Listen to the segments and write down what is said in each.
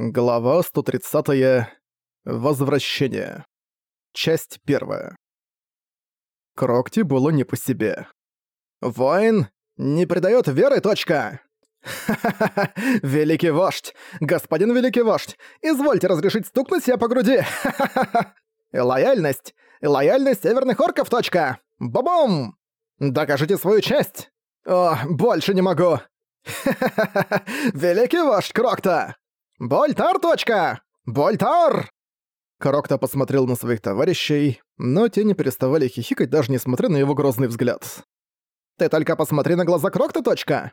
Глава 130. -я. Возвращение. Часть первая. Крокти было не по себе. «Воин не предает веры, точка!» «Ха-ха-ха! Великий вождь! Господин великий вождь! Извольте разрешить стукнуть себя по груди! Ха-ха-ха! Лояльность! Лояльность северных орков, точка! Бабум! Докажите свою честь! О, больше не могу! Ха-ха-ха! Великий вождь Крокта!» «Больтар, точка! Больтар!» Крокто посмотрел на своих товарищей, но те не переставали хихикать, даже несмотря на его грозный взгляд. «Ты только посмотри на глаза Крокта, точка!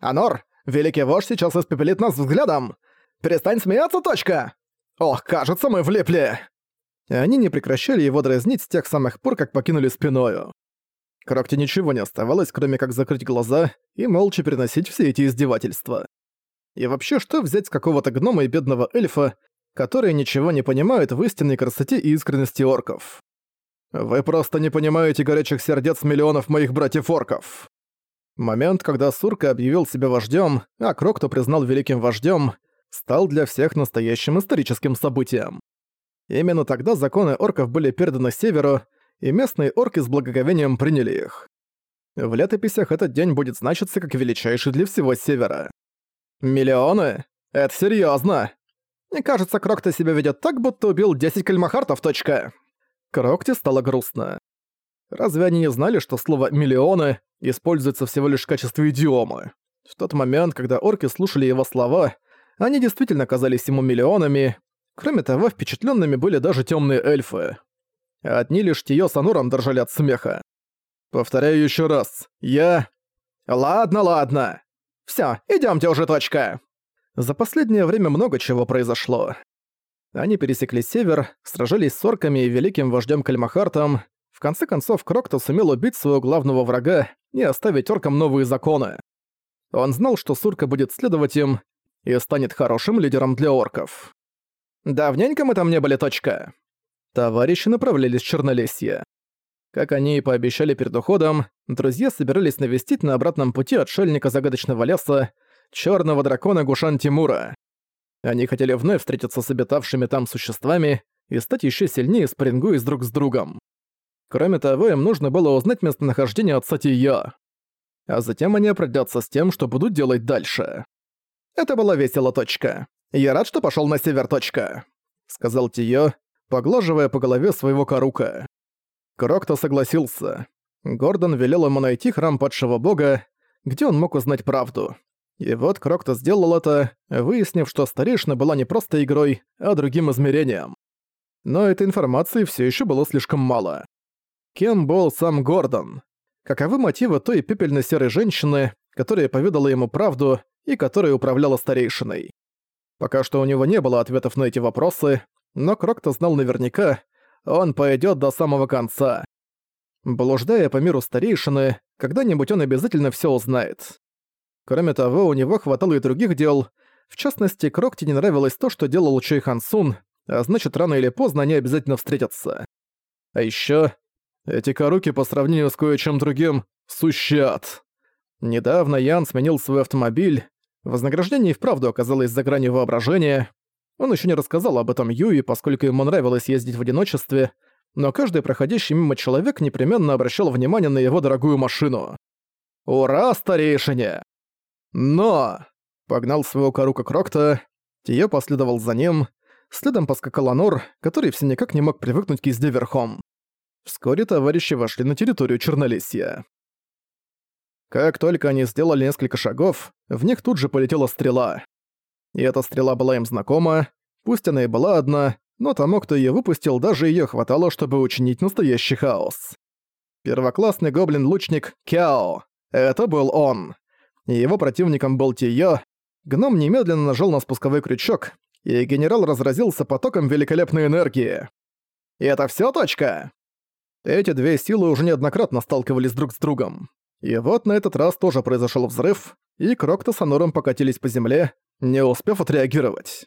Анор, великий вождь сейчас испепелит нас взглядом! Перестань смеяться, точка! Ох, кажется, мы влипли!» Они не прекращали его дразнить с тех самых пор, как покинули спиною. Крокте ничего не оставалось, кроме как закрыть глаза и молча переносить все эти издевательства. И вообще, что взять с какого-то гнома и бедного эльфа, которые ничего не понимают в истинной красоте и искренности орков? Вы просто не понимаете горячих сердец миллионов моих братьев-орков. Момент, когда Сурка объявил себя вождем, а Крокто признал великим вождем, стал для всех настоящим историческим событием. Именно тогда законы орков были переданы Северу, и местные орки с благоговением приняли их. В летописях этот день будет значиться как величайший для всего Севера. Миллионы? Это серьезно. Мне кажется, Крокти себя ведет так, будто убил 10 кальмахартов, точка. Крокти стало грустно. Разве они не знали, что слово «миллионы» используется всего лишь в качестве идиомы? В тот момент, когда орки слушали его слова, они действительно казались ему миллионами. Кроме того, впечатленными были даже темные эльфы. Одни лишь Тио с Ануром дрожали от смеха. Повторяю еще раз. Я... Ладно, ладно. Всё, идёмте уже, точка!» За последнее время много чего произошло. Они пересекли север, сражались с орками и великим вождем Кальмахартом. В конце концов, Крокто сумел убить своего главного врага и оставить оркам новые законы. Он знал, что Сурка будет следовать им и станет хорошим лидером для орков. «Давненько мы там не были, точка!» Товарищи направлялись в Чернолесье. Как они и пообещали перед уходом, друзья собирались навестить на обратном пути отшельника загадочного леса, черного дракона Гушан Тимура. Они хотели вновь встретиться с обитавшими там существами и стать еще сильнее спарингуясь друг с другом. Кроме того, им нужно было узнать местонахождение отца Тиё. А затем они определятся с тем, что будут делать дальше. Это была весело, точка. Я рад, что пошел на север, точка. Сказал Тиё, поглаживая по голове своего корука. Крокто согласился. Гордон велел ему найти храм падшего бога, где он мог узнать правду. И вот Крокто сделал это, выяснив, что старейшина была не просто игрой, а другим измерением. Но этой информации все еще было слишком мало. Кем был сам Гордон? Каковы мотивы той пепельно-серой женщины, которая поведала ему правду и которая управляла старейшиной? Пока что у него не было ответов на эти вопросы, но Крокто знал наверняка, он пойдет до самого конца. Блуждая по миру старейшины, когда-нибудь он обязательно все узнает. Кроме того, у него хватало и других дел. В частности, Крокте не нравилось то, что делал Чой Хансун, а значит, рано или поздно они обязательно встретятся. А еще эти коруки по сравнению с кое-чем другим — сущат. Недавно Ян сменил свой автомобиль. Вознаграждение и вправду оказалось за гранью воображения. Он еще не рассказал об этом Юи, поскольку ему нравилось ездить в одиночестве, но каждый проходящий мимо человек непременно обращал внимание на его дорогую машину. «Ура, старейшине!» «Но!» — погнал своего корука Крокта, Тиё последовал за ним, следом поскакал Анор, который все никак не мог привыкнуть к езде верхом. Вскоре товарищи вошли на территорию Чернолесья. Как только они сделали несколько шагов, в них тут же полетела стрела. И эта стрела была им знакома, пусть она и была одна, но тому, кто её выпустил, даже её хватало, чтобы учинить настоящий хаос. Первоклассный гоблин-лучник Кяо. Это был он. И его противником был Тиё. Гном немедленно нажал на спусковой крючок, и генерал разразился потоком великолепной энергии. И это всё, точка? Эти две силы уже неоднократно сталкивались друг с другом. И вот на этот раз тоже произошёл взрыв, и Крокто с Анором покатились по земле, не успев отреагировать.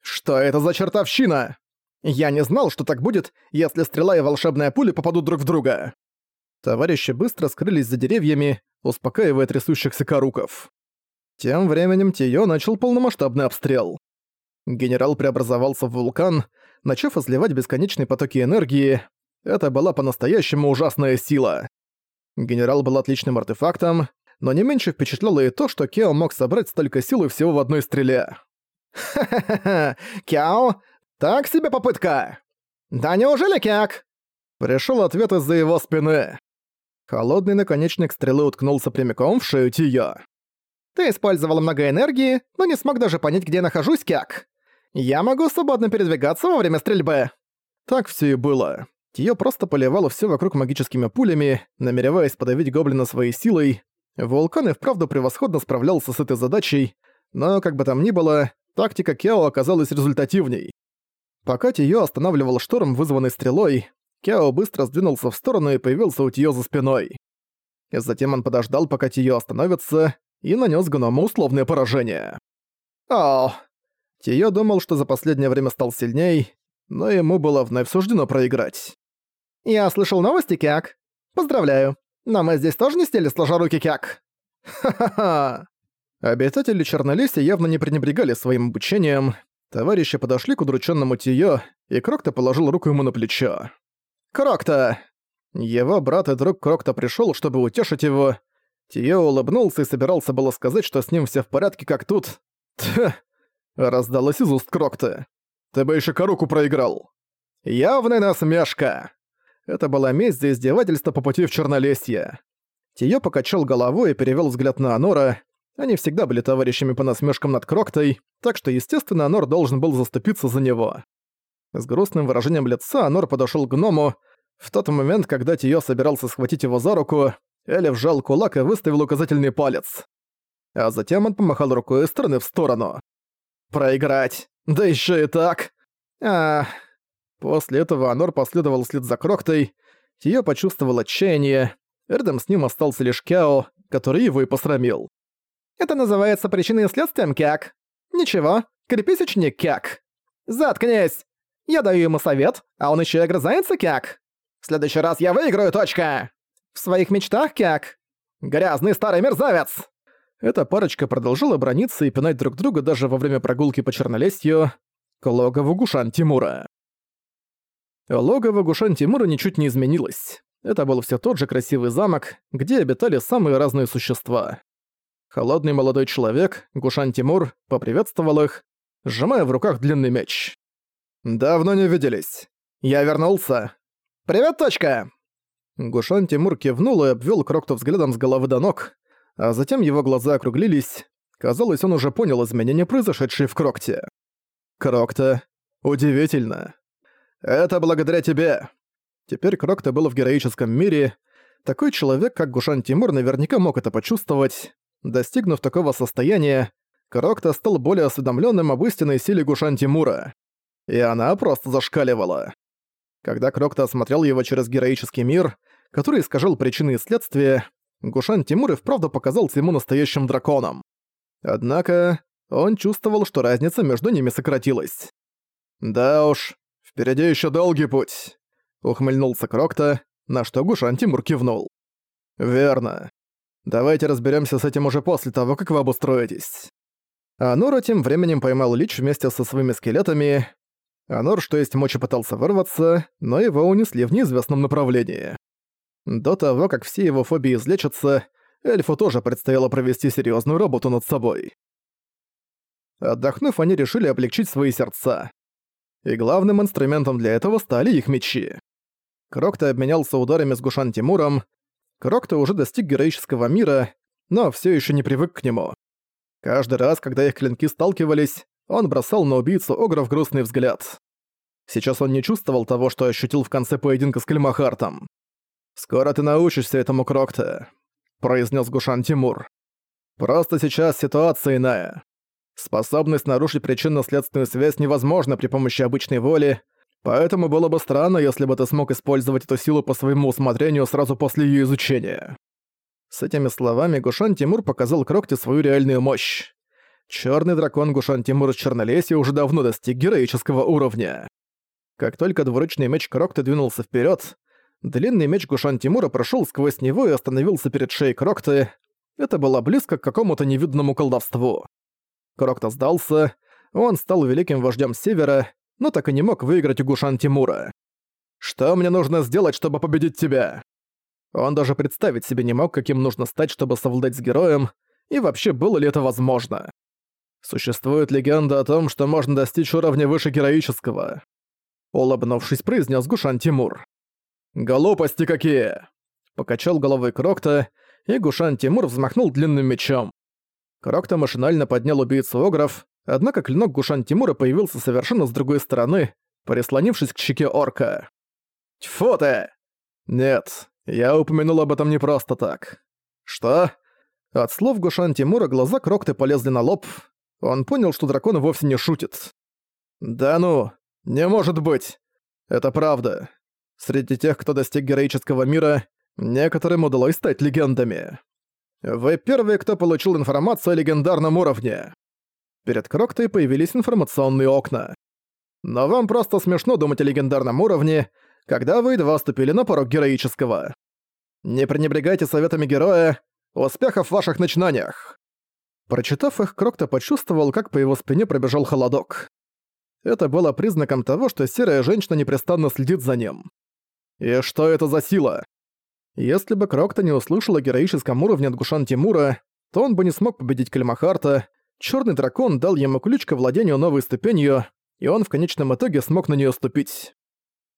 «Что это за чертовщина? Я не знал, что так будет, если стрела и волшебная пуля попадут друг в друга!» Товарищи быстро скрылись за деревьями, успокаивая трясущихся коруков. Тем временем Тиё начал полномасштабный обстрел. Генерал преобразовался в вулкан, начав изливать бесконечные потоки энергии. Это была по-настоящему ужасная сила. Генерал был отличным артефактом, но не меньше впечатляло и то, что Кео мог собрать столько силы всего в одной стреле. «Ха-ха-ха! Кео, так себе попытка!» «Да неужели Кяк?» Пришел ответ из-за его спины. Холодный наконечник стрелы уткнулся прямиком в шею Тиё. «Ты использовал много энергии, но не смог даже понять, где я нахожусь, Кяк. Я могу свободно передвигаться во время стрельбы». Так все и было. Тиё просто поливала все вокруг магическими пулями, намереваясь подавить гоблина своей силой. Вулкан и вправду превосходно справлялся с этой задачей, но, как бы там ни было, тактика Кео оказалась результативней. Пока Тиё останавливал шторм, вызванный стрелой, Кяо быстро сдвинулся в сторону и появился у Тиё за спиной. Затем он подождал, пока Тиё остановится, и нанес гному условное поражение. О! Тиё думал, что за последнее время стал сильней, но ему было вновь суждено проиграть. «Я слышал новости, Кяк. Поздравляю. Но мы здесь тоже не стели сложа руки, Кяк». «Ха-ха-ха!» Обитатели Чернолесья явно не пренебрегали своим обучением, Товарищи подошли к удрученному Тиё, и Крокто положил руку ему на плечо. «Крокто!» Его брат и друг Крокто пришел, чтобы утешить его. Тиё улыбнулся и собирался было сказать, что с ним все в порядке, как тут. «Тьф!» раздалось из уст Крокто. «Ты бы еще руку проиграл!» «Явная насмешка!» Это была месть за издевательство по пути в Чернолесье. Тиё покачал головой и перевел взгляд на Анора, они всегда были товарищами по насмешкам над Кроктой, так что, естественно, Анор должен был заступиться за него. С грустным выражением лица Анор подошёл к гному. В тот момент, когда Тиё собирался схватить его за руку, Эли вжал кулак и выставил указательный палец. А затем он помахал рукой из стороны в сторону. «Проиграть! Да ещё и так!» а После этого Анор последовал вслед за Кроктой. Тиё почувствовал отчаяние. Рядом с ним остался лишь Кяо, который его и посрамил. Это называется причиной и следствием, Кяк. Ничего, крепись, ученик, Кяк. Заткнись! Я даю ему совет, а он еще и огрызается, Кяк. В следующий раз я выиграю, точка! В своих мечтах, Кяк. Грязный старый мерзавец! Эта парочка продолжила брониться и пинать друг друга даже во время прогулки по Чернолесью к логову Гушан Тимура. Логово Гушан Тимура ничуть не изменилось. Это был все тот же красивый замок, где обитали самые разные существа. Холодный молодой человек, Гушан Тимур, поприветствовал их, сжимая в руках длинный меч. «Давно не виделись. Я вернулся. Привет, точка!» Гушан Тимур кивнул и обвел Крокту взглядом с головы до ног, а затем его глаза округлились. Казалось, он уже понял изменения, произошедшие в Крокте. «Крокта, удивительно. Это благодаря тебе!» Теперь Крокта был в героическом мире. Такой человек, как Гушан Тимур, наверняка мог это почувствовать. Достигнув такого состояния, Крокта стал более осведомленным об истинной силе Гушан Тимура. И она просто зашкаливала. Когда Крокта осмотрел его через героический мир, который искажал причины и следствия, Гушан Тимур и вправду показался ему настоящим драконом. Однако он чувствовал, что разница между ними сократилась. «Да уж, впереди еще долгий путь», — ухмыльнулся Крокта, на что Гушан Тимур кивнул. «Верно. Давайте разберемся с этим уже после того, как вы обустроитесь». Анора тем временем поймал Лич вместе со своими скелетами. Анор, что есть мочи, пытался вырваться, но его унесли в неизвестном направлении. До того, как все его фобии излечатся, эльфу тоже предстояло провести серьезную работу над собой. Отдохнув, они решили облегчить свои сердца. И главным инструментом для этого стали их мечи. Крокто обменялся ударами с Гушан Тимуром, Крокто уже достиг героического мира, но все еще не привык к нему. Каждый раз, когда их клинки сталкивались, он бросал на убийцу Огров грустный взгляд. Сейчас он не чувствовал того, что ощутил в конце поединка с Кальмахартом. «Скоро ты научишься этому, Крокто», — произнес Гушан Тимур. «Просто сейчас ситуация иная. Способность нарушить причинно-следственную связь невозможна при помощи обычной воли, Поэтому было бы странно, если бы ты смог использовать эту силу по своему усмотрению сразу после её изучения. С этими словами Гушан Тимур показал Крокте свою реальную мощь. Чёрный дракон Гушан Тимур из Чернолесья уже давно достиг героического уровня. Как только двуручный меч Крокты двинулся вперёд, длинный меч Гушан Тимура прошёл сквозь него и остановился перед шеей Крокты. Это было близко к какому-то невиданному колдовству. Крокта сдался, он стал великим вождем Севера, но так и не мог выиграть у Гушан Тимура. «Что мне нужно сделать, чтобы победить тебя?» Он даже представить себе не мог, каким нужно стать, чтобы совладать с героем, и вообще было ли это возможно. Существует легенда о том, что можно достичь уровня выше героического. Улыбнувшись, произнес Гушан Тимур. «Глупости какие!» Покачал головой Крокта, и Гушан Тимур взмахнул длинным мечом. Крокта машинально поднял убийцу Огров, однако клинок Гушан Тимура появился совершенно с другой стороны, прислонившись к щеке орка. «Тьфу ты!» «Нет, я упомянул об этом не просто так». «Что?» От слов Гушан Тимура глаза Крокты полезли на лоб. Он понял, что дракон вовсе не шутит. «Да ну, не может быть! Это правда. Среди тех, кто достиг героического мира, некоторым удалось стать легендами. Вы первые, кто получил информацию о легендарном уровне. Перед Кроктой появились информационные окна. Но вам просто смешно думать о легендарном уровне, когда вы едва ступили на порог героического. Не пренебрегайте советами героя, успехов в ваших начинаниях. Прочитав их, Крокта почувствовал, как по его спине пробежал холодок. Это было признаком того, что серая женщина непрестанно следит за ним. И что это за сила? Если бы Крокта не услышал о героическом уровне от Гушан Тимура, то он бы не смог победить Кальмахарта, Черный дракон дал ему ключ к владению новой ступенью, и он в конечном итоге смог на нее ступить.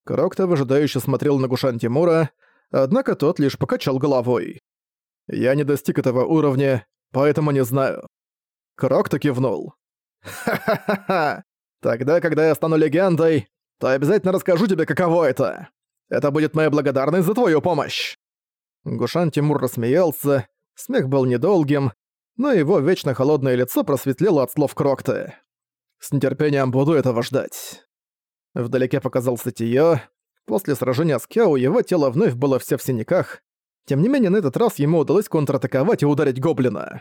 Крокта выжидающе смотрел на Гушан Тимура, однако тот лишь покачал головой. «Я не достиг этого уровня, поэтому не знаю». Крокта кивнул. «Ха-ха-ха-ха! Тогда, когда я стану легендой, то обязательно расскажу тебе, каково это. Это будет моя благодарность за твою помощь!» Гушан Тимур рассмеялся, смех был недолгим, но его вечно холодное лицо просветлело от слов Крокты. «С нетерпением буду этого ждать». Вдалеке показался Тиё. После сражения с Кяо его тело вновь было все в синяках. Тем не менее, на этот раз ему удалось контратаковать и ударить гоблина.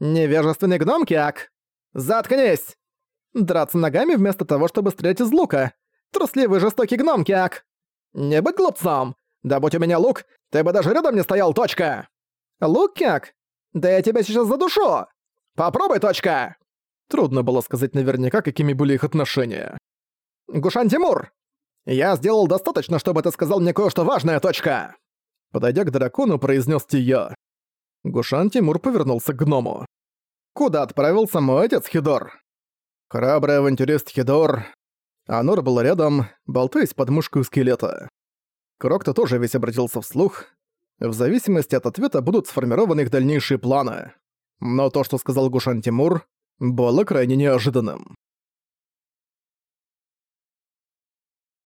«Невежественный гном, Киак! Заткнись! Драться ногами вместо того, чтобы стрелять из лука! Трусливый жестокий гном, Киак! Не будь глупцом! Да будь у меня лук, ты бы даже рядом не стоял, точка! Лук, Киак? Да я тебя сейчас задушу! Попробуй, точка!» Трудно было сказать наверняка, какими были их отношения. «Гушан Тимур! Я сделал достаточно, чтобы ты сказал мне кое-что важное, точка!» Подойдя к дракону, произнес Тия. Гушан Тимур повернулся к гному. «Куда отправился мой отец Хидор?» Храбрый авантюрист Хидор. Анор был рядом, болтаясь под мышкой скелета. Крокто тоже весь обратился вслух. В зависимости от ответа будут сформированы их дальнейшие планы. Но то, что сказал Гушан Тимур, было крайне неожиданным.